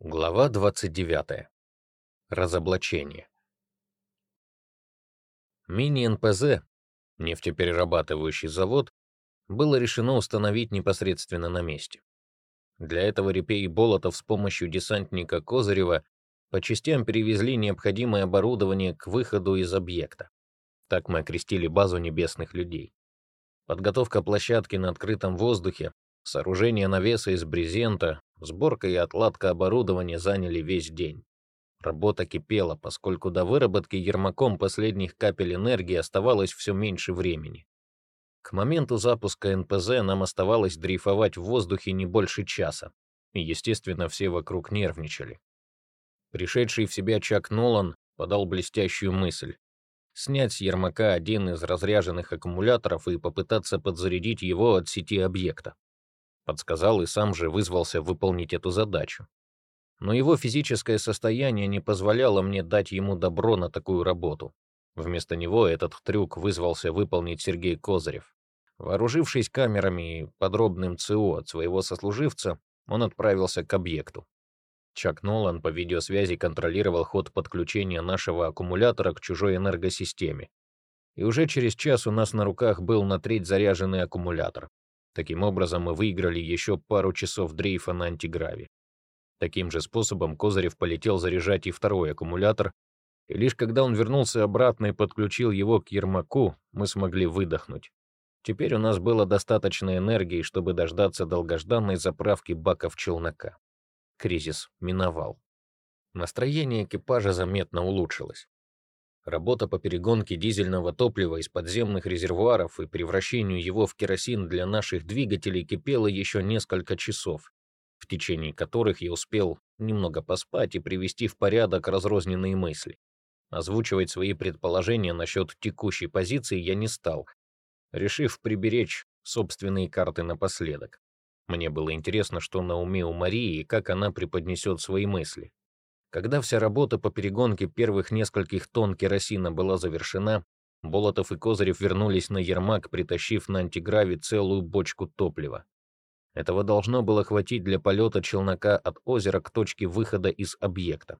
Глава 29. Разоблачение. Мини-НПЗ, нефтеперерабатывающий завод, было решено установить непосредственно на месте. Для этого Репей и Болотов с помощью десантника Козырева по частям перевезли необходимое оборудование к выходу из объекта. Так мы окрестили базу небесных людей. Подготовка площадки на открытом воздухе, сооружение навеса из брезента, Сборка и отладка оборудования заняли весь день. Работа кипела, поскольку до выработки Ермаком последних капель энергии оставалось все меньше времени. К моменту запуска НПЗ нам оставалось дрейфовать в воздухе не больше часа, и, естественно, все вокруг нервничали. Пришедший в себя Чак Нолан подал блестящую мысль — снять с Ермака один из разряженных аккумуляторов и попытаться подзарядить его от сети объекта подсказал и сам же вызвался выполнить эту задачу. Но его физическое состояние не позволяло мне дать ему добро на такую работу. Вместо него этот трюк вызвался выполнить Сергей Козырев. Вооружившись камерами и подробным ЦО от своего сослуживца, он отправился к объекту. Чак Нолан по видеосвязи контролировал ход подключения нашего аккумулятора к чужой энергосистеме. И уже через час у нас на руках был на треть заряженный аккумулятор. Таким образом, мы выиграли еще пару часов дрейфа на антиграве. Таким же способом Козырев полетел заряжать и второй аккумулятор, и лишь когда он вернулся обратно и подключил его к Ермаку, мы смогли выдохнуть. Теперь у нас было достаточно энергии, чтобы дождаться долгожданной заправки баков челнока. Кризис миновал. Настроение экипажа заметно улучшилось. Работа по перегонке дизельного топлива из подземных резервуаров и превращению его в керосин для наших двигателей кипела еще несколько часов, в течение которых я успел немного поспать и привести в порядок разрозненные мысли. Озвучивать свои предположения насчет текущей позиции я не стал, решив приберечь собственные карты напоследок. Мне было интересно, что на уме у Марии и как она преподнесет свои мысли. Когда вся работа по перегонке первых нескольких тонн керосина была завершена, Болотов и Козырев вернулись на Ермак, притащив на антиграве целую бочку топлива. Этого должно было хватить для полета челнока от озера к точке выхода из объекта.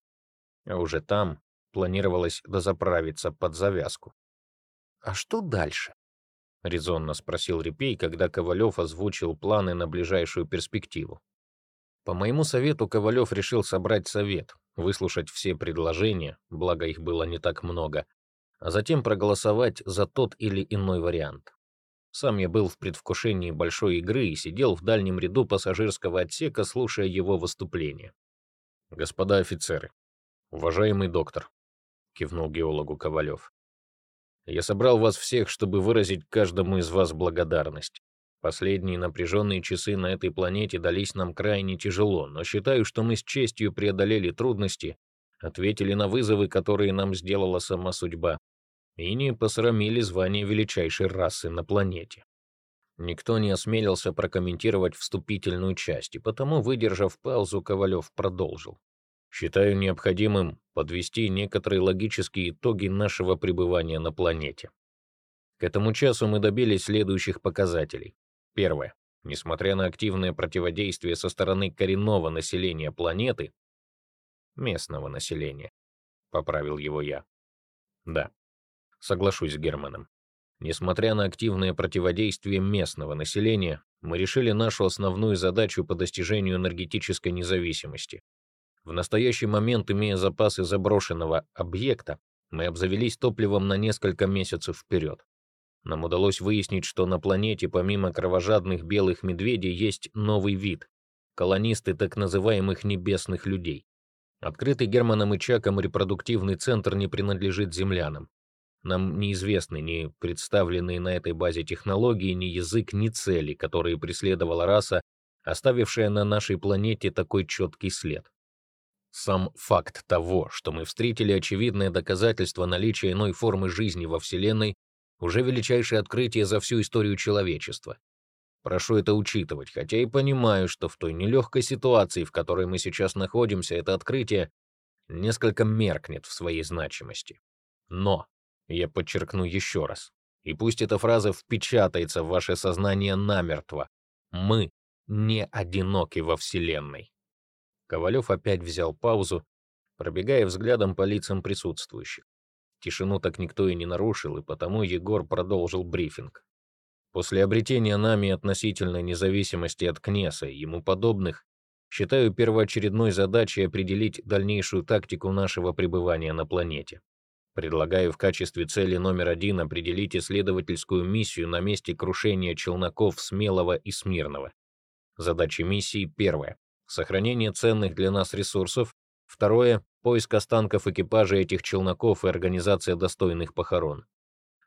А уже там планировалось дозаправиться под завязку. «А что дальше?» — резонно спросил Репей, когда Ковалев озвучил планы на ближайшую перспективу. По моему совету Ковалев решил собрать совет, выслушать все предложения, благо их было не так много, а затем проголосовать за тот или иной вариант. Сам я был в предвкушении большой игры и сидел в дальнем ряду пассажирского отсека, слушая его выступление. «Господа офицеры, уважаемый доктор», — кивнул геологу Ковалев, «я собрал вас всех, чтобы выразить каждому из вас благодарность. Последние напряженные часы на этой планете дались нам крайне тяжело, но считаю, что мы с честью преодолели трудности, ответили на вызовы, которые нам сделала сама судьба, и не посрамили звание величайшей расы на планете. Никто не осмелился прокомментировать вступительную часть, и потому, выдержав паузу, Ковалев продолжил. Считаю необходимым подвести некоторые логические итоги нашего пребывания на планете. К этому часу мы добились следующих показателей. Первое. Несмотря на активное противодействие со стороны коренного населения планеты, местного населения, поправил его я. Да, соглашусь с Германом. Несмотря на активное противодействие местного населения, мы решили нашу основную задачу по достижению энергетической независимости. В настоящий момент, имея запасы заброшенного объекта, мы обзавелись топливом на несколько месяцев вперед. Нам удалось выяснить, что на планете помимо кровожадных белых медведей есть новый вид — колонисты так называемых небесных людей. Открытый Германом и Чаком репродуктивный центр не принадлежит землянам. Нам неизвестны ни представленные на этой базе технологии, ни язык, ни цели, которые преследовала раса, оставившая на нашей планете такой четкий след. Сам факт того, что мы встретили очевидное доказательство наличия иной формы жизни во Вселенной, уже величайшее открытие за всю историю человечества. Прошу это учитывать, хотя и понимаю, что в той нелегкой ситуации, в которой мы сейчас находимся, это открытие несколько меркнет в своей значимости. Но, я подчеркну еще раз, и пусть эта фраза впечатается в ваше сознание намертво, мы не одиноки во Вселенной. Ковалев опять взял паузу, пробегая взглядом по лицам присутствующих. Тишину так никто и не нарушил, и потому Егор продолжил брифинг. После обретения нами относительной независимости от Кнеса и ему подобных, считаю первоочередной задачей определить дальнейшую тактику нашего пребывания на планете. Предлагаю в качестве цели номер один определить исследовательскую миссию на месте крушения челноков Смелого и Смирного. Задача миссии первая — сохранение ценных для нас ресурсов, второе — поиск останков экипажа этих челноков и организация достойных похорон.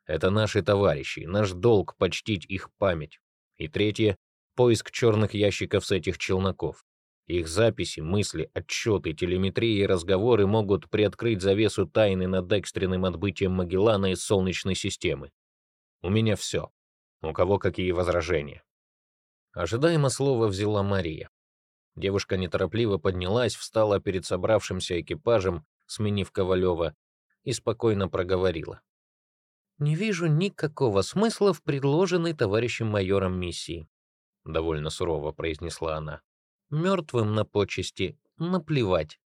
Это наши товарищи, наш долг почтить их память. И третье — поиск черных ящиков с этих челноков. Их записи, мысли, отчеты, телеметрия и разговоры могут приоткрыть завесу тайны над экстренным отбытием Магеллана из Солнечной системы. У меня все. У кого какие возражения? Ожидаемо слово взяла Мария. Девушка неторопливо поднялась, встала перед собравшимся экипажем, сменив Ковалева, и спокойно проговорила. «Не вижу никакого смысла в предложенной товарищем майором миссии», — довольно сурово произнесла она. Мертвым на почести наплевать.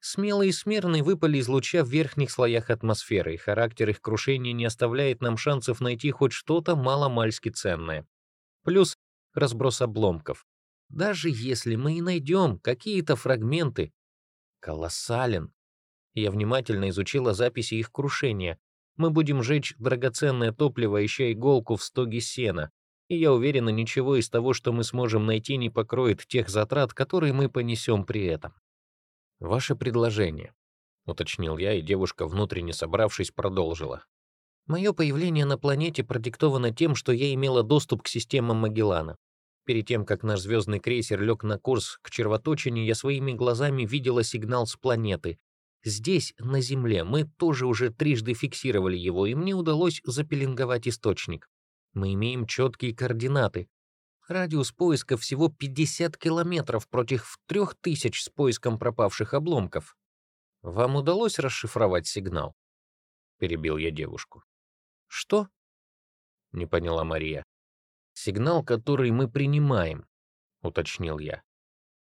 Смелые и смирные выпали из луча в верхних слоях атмосферы, и характер их крушения не оставляет нам шансов найти хоть что-то маломальски ценное. Плюс разброс обломков. Даже если мы и найдем какие-то фрагменты, колоссален. Я внимательно изучила записи их крушения. Мы будем жечь драгоценное топливо, ища иголку в стоге сена, и я уверена, ничего из того, что мы сможем найти, не покроет тех затрат, которые мы понесем при этом. Ваше предложение, уточнил я, и девушка, внутренне собравшись, продолжила. Мое появление на планете продиктовано тем, что я имела доступ к системам Магеллана. Перед тем, как наш звездный крейсер лег на курс к червоточине, я своими глазами видела сигнал с планеты. Здесь, на Земле, мы тоже уже трижды фиксировали его, и мне удалось запеленговать источник. Мы имеем четкие координаты. Радиус поиска всего 50 километров против 3000 с поиском пропавших обломков. Вам удалось расшифровать сигнал? Перебил я девушку. Что? Не поняла Мария. Сигнал, который мы принимаем, уточнил я.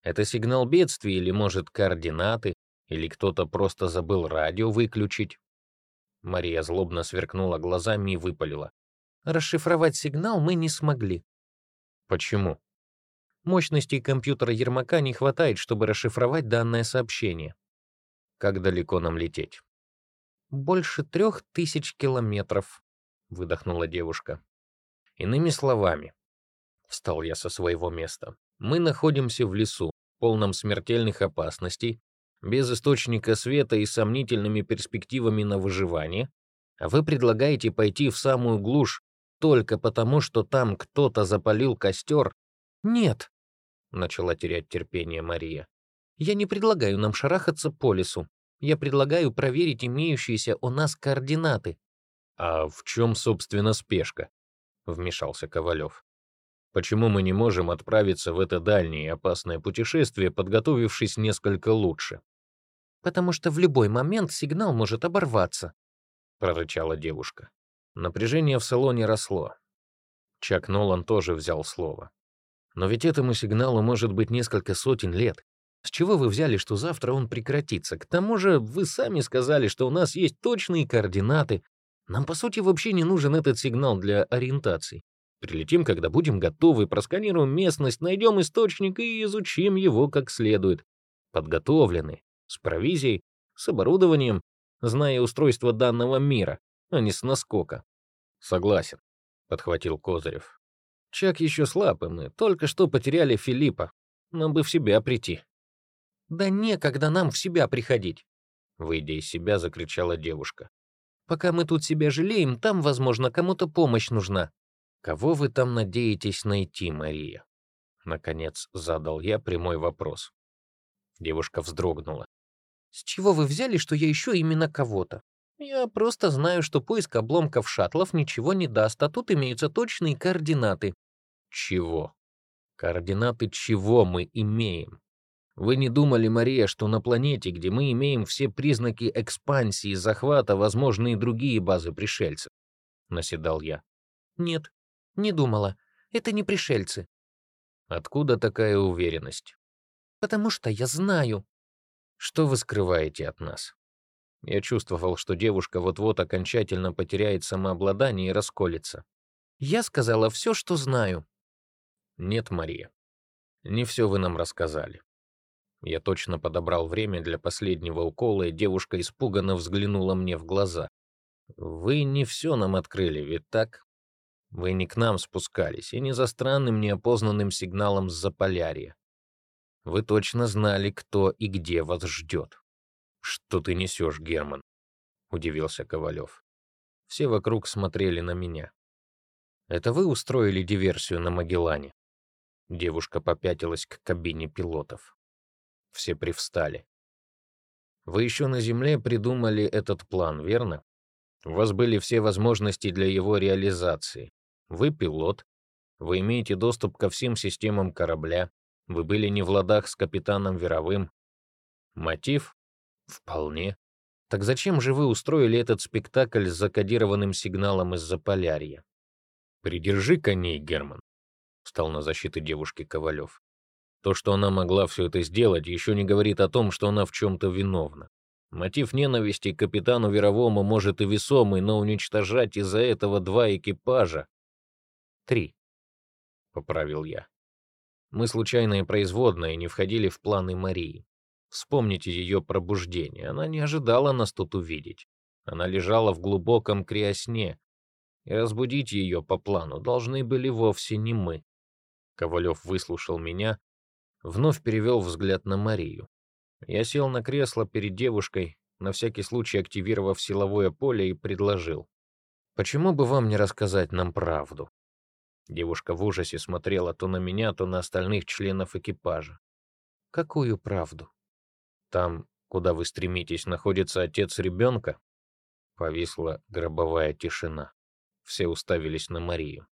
Это сигнал бедствия или, может, координаты, или кто-то просто забыл радио выключить? Мария злобно сверкнула глазами и выпалила. Расшифровать сигнал мы не смогли. Почему? Мощности компьютера Ермака не хватает, чтобы расшифровать данное сообщение. Как далеко нам лететь? Больше трех тысяч километров, выдохнула девушка. Иными словами, встал я со своего места. Мы находимся в лесу, полном смертельных опасностей, без источника света и сомнительными перспективами на выживание, а вы предлагаете пойти в самую глушь только потому, что там кто-то запалил костер? Нет, начала терять терпение Мария. Я не предлагаю нам шарахаться по лесу. Я предлагаю проверить имеющиеся у нас координаты. А в чем, собственно, спешка? Вмешался Ковалев. Почему мы не можем отправиться в это дальнее и опасное путешествие, подготовившись несколько лучше? Потому что в любой момент сигнал может оборваться, прорычала девушка. Напряжение в салоне росло. Чак Нолан тоже взял слово. Но ведь этому сигналу может быть несколько сотен лет. С чего вы взяли, что завтра он прекратится? К тому же вы сами сказали, что у нас есть точные координаты. Нам, по сути, вообще не нужен этот сигнал для ориентации. Прилетим, когда будем готовы, просканируем местность, найдем источник и изучим его как следует. Подготовлены, с провизией, с оборудованием, зная устройство данного мира а не с наскока. Согласен, подхватил Козырев. Чак еще слаб, и мы только что потеряли Филиппа. Нам бы в себя прийти. Да некогда нам в себя приходить, выйдя из себя, закричала девушка. Пока мы тут себя жалеем, там, возможно, кому-то помощь нужна. Кого вы там надеетесь найти, Мария? Наконец задал я прямой вопрос. Девушка вздрогнула. С чего вы взяли, что я ищу именно кого-то? Я просто знаю, что поиск обломков шаттлов ничего не даст, а тут имеются точные координаты. Чего? Координаты чего мы имеем? Вы не думали, Мария, что на планете, где мы имеем все признаки экспансии и захвата, возможны и другие базы пришельцев? Наседал я. Нет, не думала. Это не пришельцы. Откуда такая уверенность? потому что я знаю. Что вы скрываете от нас? Я чувствовал, что девушка вот-вот окончательно потеряет самообладание и расколется. Я сказала все, что знаю. Нет, Мария. Не все вы нам рассказали. Я точно подобрал время для последнего укола, и девушка испуганно взглянула мне в глаза. Вы не все нам открыли, ведь так? Вы не к нам спускались, и не за странным неопознанным сигналом с Заполярья. Вы точно знали, кто и где вас ждет. «Что ты несешь, Герман?» — удивился Ковалев. Все вокруг смотрели на меня. «Это вы устроили диверсию на Магеллане?» Девушка попятилась к кабине пилотов. Все привстали. «Вы еще на Земле придумали этот план, верно? У вас были все возможности для его реализации. Вы пилот, вы имеете доступ ко всем системам корабля, вы были не в ладах с капитаном Веровым. Мотив? Вполне. Так зачем же вы устроили этот спектакль с закодированным сигналом из Заполярья? Придержи коней, Герман, встал на защиту девушки Ковалев. То, что она могла все это сделать, еще не говорит о том, что она в чем-то виновна. Мотив ненависти к капитану Веровому может и весомый, но уничтожать из-за этого два экипажа... Три, — поправил я. Мы случайные производные не входили в планы Марии. Вспомните ее пробуждение. Она не ожидала нас тут увидеть. Она лежала в глубоком криосне, и разбудить ее по плану должны были вовсе не мы. Ковалев выслушал меня, вновь перевел взгляд на Марию. Я сел на кресло перед девушкой, на всякий случай активировав силовое поле, и предложил. «Почему бы вам не рассказать нам правду?» Девушка в ужасе смотрела то на меня, то на остальных членов экипажа. «Какую правду?» Там, куда вы стремитесь, находится отец ребенка?» Повисла гробовая тишина. Все уставились на Марию.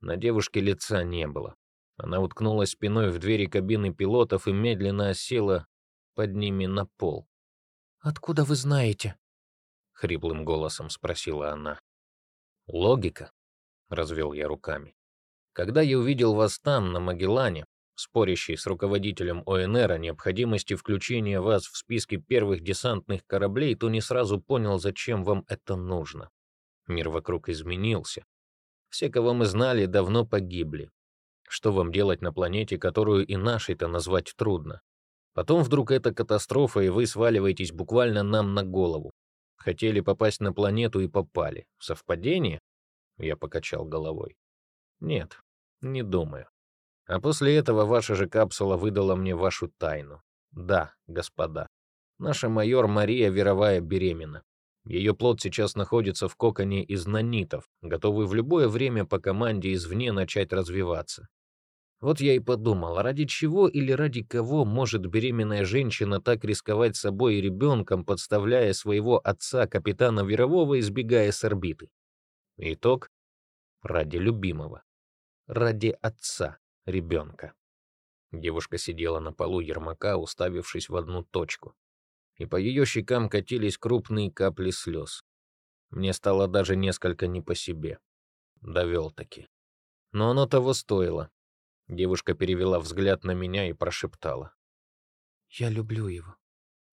На девушке лица не было. Она уткнулась спиной в двери кабины пилотов и медленно осела под ними на пол. «Откуда вы знаете?» — хриплым голосом спросила она. «Логика», — развел я руками. «Когда я увидел вас там, на Магеллане, спорящий с руководителем ОНР о необходимости включения вас в списки первых десантных кораблей, то не сразу понял, зачем вам это нужно. Мир вокруг изменился. Все, кого мы знали, давно погибли. Что вам делать на планете, которую и нашей-то назвать трудно? Потом вдруг эта катастрофа, и вы сваливаетесь буквально нам на голову. Хотели попасть на планету и попали. Совпадение? Я покачал головой. Нет, не думаю. А после этого ваша же капсула выдала мне вашу тайну. Да, господа. Наша майор Мария Веровая беременна. Ее плод сейчас находится в коконе из нанитов, готовый в любое время по команде извне начать развиваться. Вот я и подумал, ради чего или ради кого может беременная женщина так рисковать собой и ребенком, подставляя своего отца, капитана Верового, избегая с орбиты? Итог — ради любимого, ради отца ребенка. Девушка сидела на полу Ермака, уставившись в одну точку, и по ее щекам катились крупные капли слез. Мне стало даже несколько не по себе. Довел-таки. Но оно того стоило. Девушка перевела взгляд на меня и прошептала. «Я люблю его.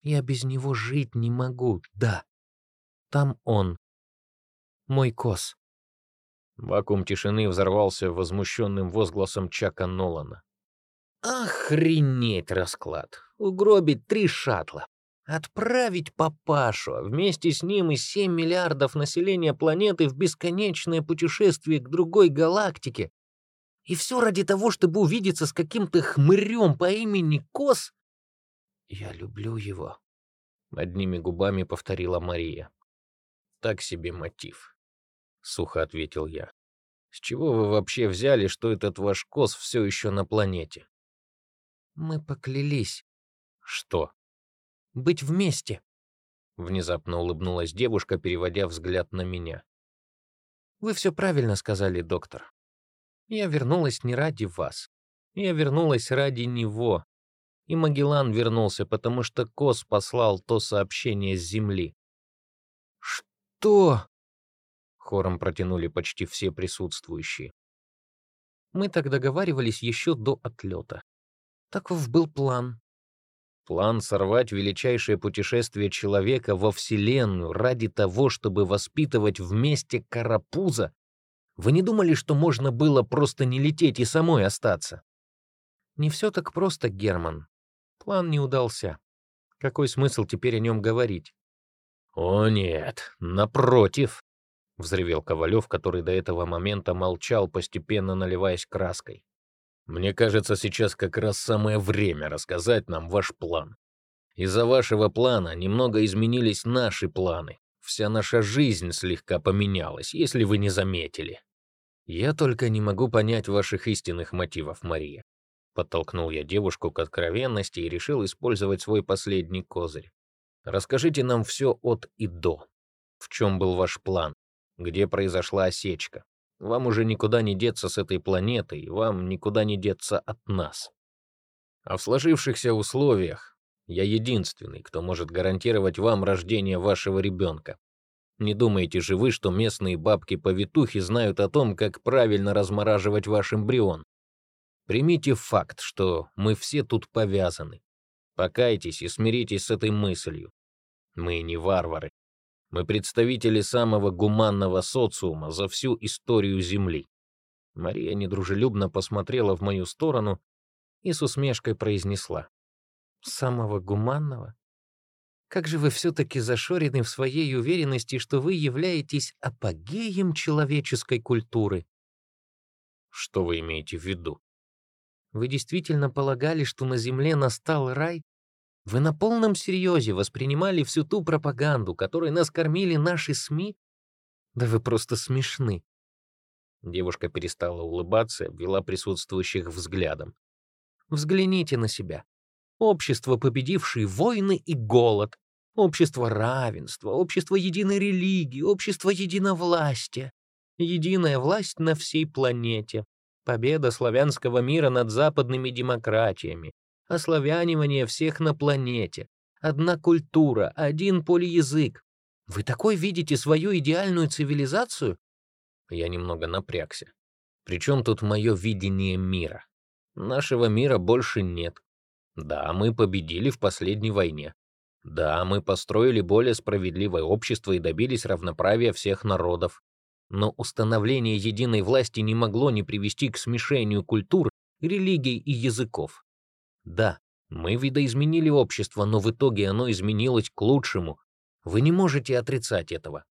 Я без него жить не могу, да. Там он. Мой кос. Вакуум тишины взорвался возмущенным возгласом Чака Нолана. «Охренеть расклад! Угробить три шаттла! Отправить папашу, а вместе с ним и 7 миллиардов населения планеты в бесконечное путешествие к другой галактике. И все ради того, чтобы увидеться с каким-то хмырем по имени Кос? Я люблю его. Одними губами повторила Мария. Так себе мотив. — сухо ответил я. «С чего вы вообще взяли, что этот ваш кос все еще на планете?» «Мы поклялись». «Что?» «Быть вместе». Внезапно улыбнулась девушка, переводя взгляд на меня. «Вы все правильно сказали, доктор. Я вернулась не ради вас. Я вернулась ради него. И Магеллан вернулся, потому что Кос послал то сообщение с Земли». «Что?» хором протянули почти все присутствующие. Мы так договаривались еще до отлета. Таков был план. План сорвать величайшее путешествие человека во Вселенную ради того, чтобы воспитывать вместе карапуза? Вы не думали, что можно было просто не лететь и самой остаться? Не все так просто, Герман. План не удался. Какой смысл теперь о нем говорить? «О нет, напротив!» — взревел Ковалев, который до этого момента молчал, постепенно наливаясь краской. Мне кажется, сейчас как раз самое время рассказать нам ваш план. Из-за вашего плана немного изменились наши планы. Вся наша жизнь слегка поменялась, если вы не заметили. Я только не могу понять ваших истинных мотивов, Мария. Подтолкнул я девушку к откровенности и решил использовать свой последний козырь. Расскажите нам все от и до. В чем был ваш план? Где произошла осечка? Вам уже никуда не деться с этой планетой, вам никуда не деться от нас. А в сложившихся условиях я единственный, кто может гарантировать вам рождение вашего ребенка. Не думаете же вы, что местные бабки-повитухи знают о том, как правильно размораживать ваш эмбрион? Примите факт, что мы все тут повязаны. Покайтесь и смиритесь с этой мыслью. Мы не варвары. Мы представители самого гуманного социума за всю историю Земли. Мария недружелюбно посмотрела в мою сторону и с усмешкой произнесла. «Самого гуманного? Как же вы все-таки зашорены в своей уверенности, что вы являетесь апогеем человеческой культуры?» «Что вы имеете в виду?» «Вы действительно полагали, что на Земле настал рай, вы на полном серьезе воспринимали всю ту пропаганду, которой нас кормили наши СМИ? Да вы просто смешны. Девушка перестала улыбаться и обвела присутствующих взглядом. Взгляните на себя. Общество, победившее войны и голод. Общество равенства, общество единой религии, общество единовластия. Единая власть на всей планете. Победа славянского мира над западными демократиями ославянивание всех на планете, одна культура, один полиязык. Вы такой видите свою идеальную цивилизацию? Я немного напрягся. Причем тут мое видение мира? Нашего мира больше нет. Да, мы победили в последней войне. Да, мы построили более справедливое общество и добились равноправия всех народов. Но установление единой власти не могло не привести к смешению культур, религий и языков. Да, мы видоизменили общество, но в итоге оно изменилось к лучшему. Вы не можете отрицать этого.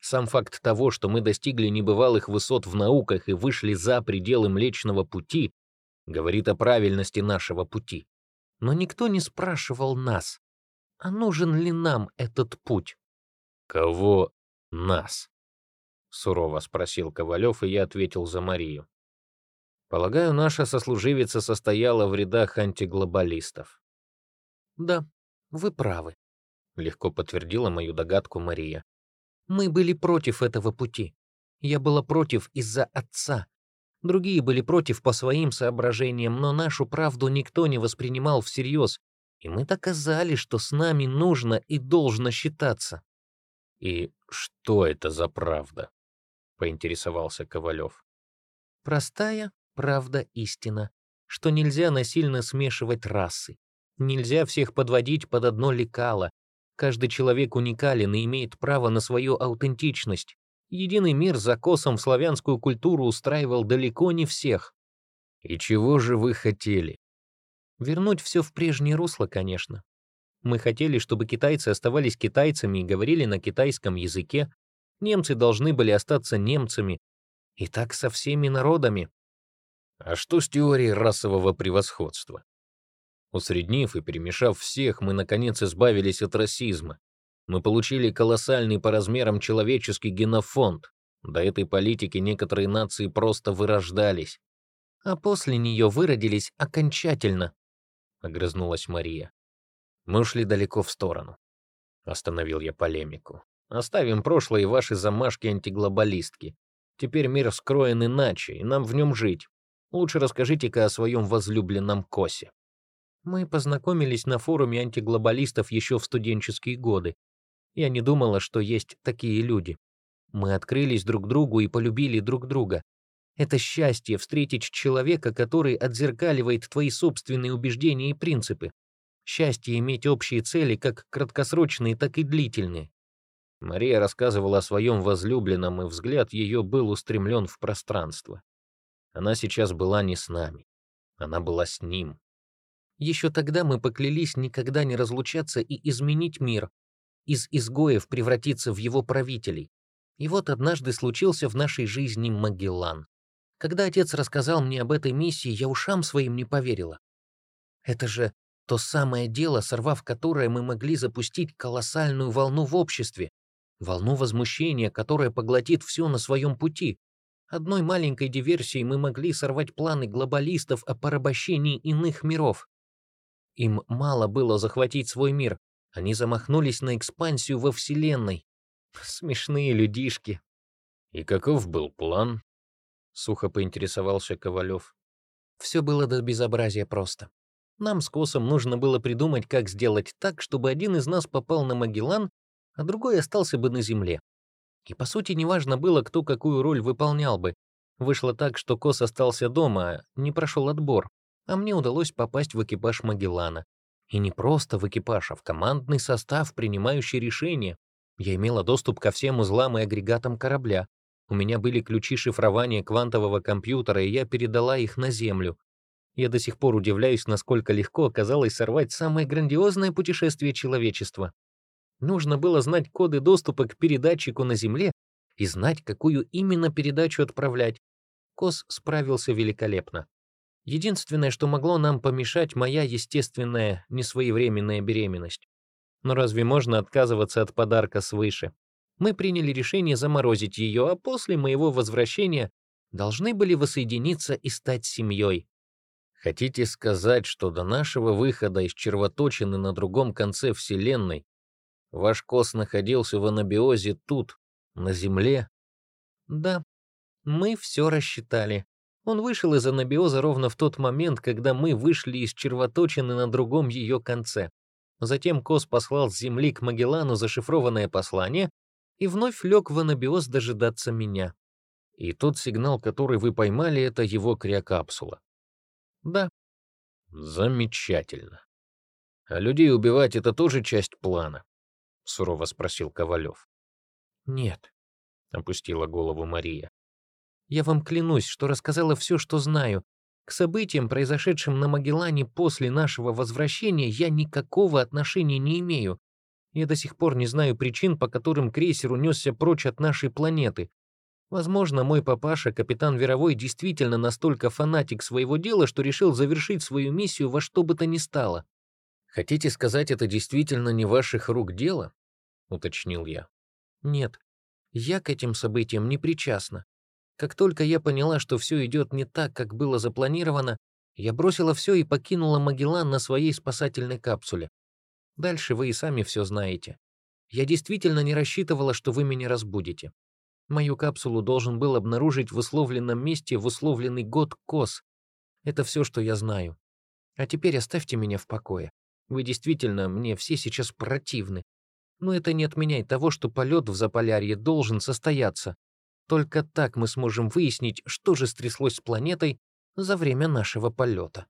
Сам факт того, что мы достигли небывалых высот в науках и вышли за пределы Млечного Пути, говорит о правильности нашего пути. Но никто не спрашивал нас, а нужен ли нам этот путь? «Кого нас?» — сурово спросил Ковалев, и я ответил за Марию. Полагаю, наша сослуживица состояла в рядах антиглобалистов. Да, вы правы, легко подтвердила мою догадку Мария. Мы были против этого пути. Я была против из-за отца. Другие были против по своим соображениям, но нашу правду никто не воспринимал всерьез, и мы доказали, что с нами нужно и должно считаться. И что это за правда? поинтересовался Ковалев. Простая правда истина, что нельзя насильно смешивать расы. Нельзя всех подводить под одно лекало. Каждый человек уникален и имеет право на свою аутентичность. Единый мир за косом в славянскую культуру устраивал далеко не всех. И чего же вы хотели? Вернуть все в прежнее русло, конечно. Мы хотели, чтобы китайцы оставались китайцами и говорили на китайском языке. Немцы должны были остаться немцами. И так со всеми народами. А что с теорией расового превосходства? Усреднив и перемешав всех, мы наконец избавились от расизма. Мы получили колоссальный по размерам человеческий генофонд. До этой политики некоторые нации просто вырождались. А после нее выродились окончательно, — огрызнулась Мария. Мы ушли далеко в сторону. Остановил я полемику. Оставим прошлое и ваши замашки антиглобалистки. Теперь мир скроен иначе, и нам в нем жить. Лучше расскажите-ка о своем возлюбленном Косе. Мы познакомились на форуме антиглобалистов еще в студенческие годы. Я не думала, что есть такие люди. Мы открылись друг другу и полюбили друг друга. Это счастье встретить человека, который отзеркаливает твои собственные убеждения и принципы. Счастье иметь общие цели, как краткосрочные, так и длительные. Мария рассказывала о своем возлюбленном, и взгляд ее был устремлен в пространство. Она сейчас была не с нами. Она была с ним. Еще тогда мы поклялись никогда не разлучаться и изменить мир, из изгоев превратиться в его правителей. И вот однажды случился в нашей жизни Магеллан. Когда отец рассказал мне об этой миссии, я ушам своим не поверила. Это же то самое дело, сорвав которое мы могли запустить колоссальную волну в обществе, волну возмущения, которая поглотит все на своем пути. Одной маленькой диверсией мы могли сорвать планы глобалистов о порабощении иных миров. Им мало было захватить свой мир, они замахнулись на экспансию во Вселенной. Смешные людишки. И каков был план? Сухо поинтересовался Ковалев. Все было до безобразия просто. Нам с Косом нужно было придумать, как сделать так, чтобы один из нас попал на Магеллан, а другой остался бы на Земле. И, по сути, неважно было, кто какую роль выполнял бы. Вышло так, что Кос остался дома, не прошел отбор, а мне удалось попасть в экипаж Магеллана. И не просто в экипаж, а в командный состав, принимающий решения. Я имела доступ ко всем узлам и агрегатам корабля. У меня были ключи шифрования квантового компьютера, и я передала их на Землю. Я до сих пор удивляюсь, насколько легко оказалось сорвать самое грандиозное путешествие человечества. Нужно было знать коды доступа к передатчику на Земле и знать, какую именно передачу отправлять. Кос справился великолепно. Единственное, что могло нам помешать, моя естественная, несвоевременная беременность. Но разве можно отказываться от подарка свыше? Мы приняли решение заморозить ее, а после моего возвращения должны были воссоединиться и стать семьей. Хотите сказать, что до нашего выхода из червоточины на другом конце Вселенной ваш кос находился в анабиозе тут, на Земле? Да, мы все рассчитали. Он вышел из анабиоза ровно в тот момент, когда мы вышли из червоточины на другом ее конце. Затем Кос послал с Земли к Магеллану зашифрованное послание и вновь лег в анабиоз дожидаться меня. И тот сигнал, который вы поймали, это его криокапсула. Да. Замечательно. А людей убивать — это тоже часть плана? Сурово спросил Ковалев. Нет, — опустила голову Мария. Я вам клянусь, что рассказала все, что знаю. К событиям, произошедшим на Магеллане после нашего возвращения, я никакого отношения не имею. Я до сих пор не знаю причин, по которым крейсер унесся прочь от нашей планеты. Возможно, мой папаша, капитан Веровой, действительно настолько фанатик своего дела, что решил завершить свою миссию во что бы то ни стало. «Хотите сказать, это действительно не ваших рук дело?» — уточнил я. «Нет, я к этим событиям не причастна. Как только я поняла, что все идет не так, как было запланировано, я бросила все и покинула Магеллан на своей спасательной капсуле. Дальше вы и сами все знаете. Я действительно не рассчитывала, что вы меня разбудите. Мою капсулу должен был обнаружить в условленном месте в условленный год КОС. Это все, что я знаю. А теперь оставьте меня в покое. Вы действительно мне все сейчас противны. Но это не отменяет того, что полет в Заполярье должен состояться. Только так мы сможем выяснить, что же стряслось с планетой за время нашего полета.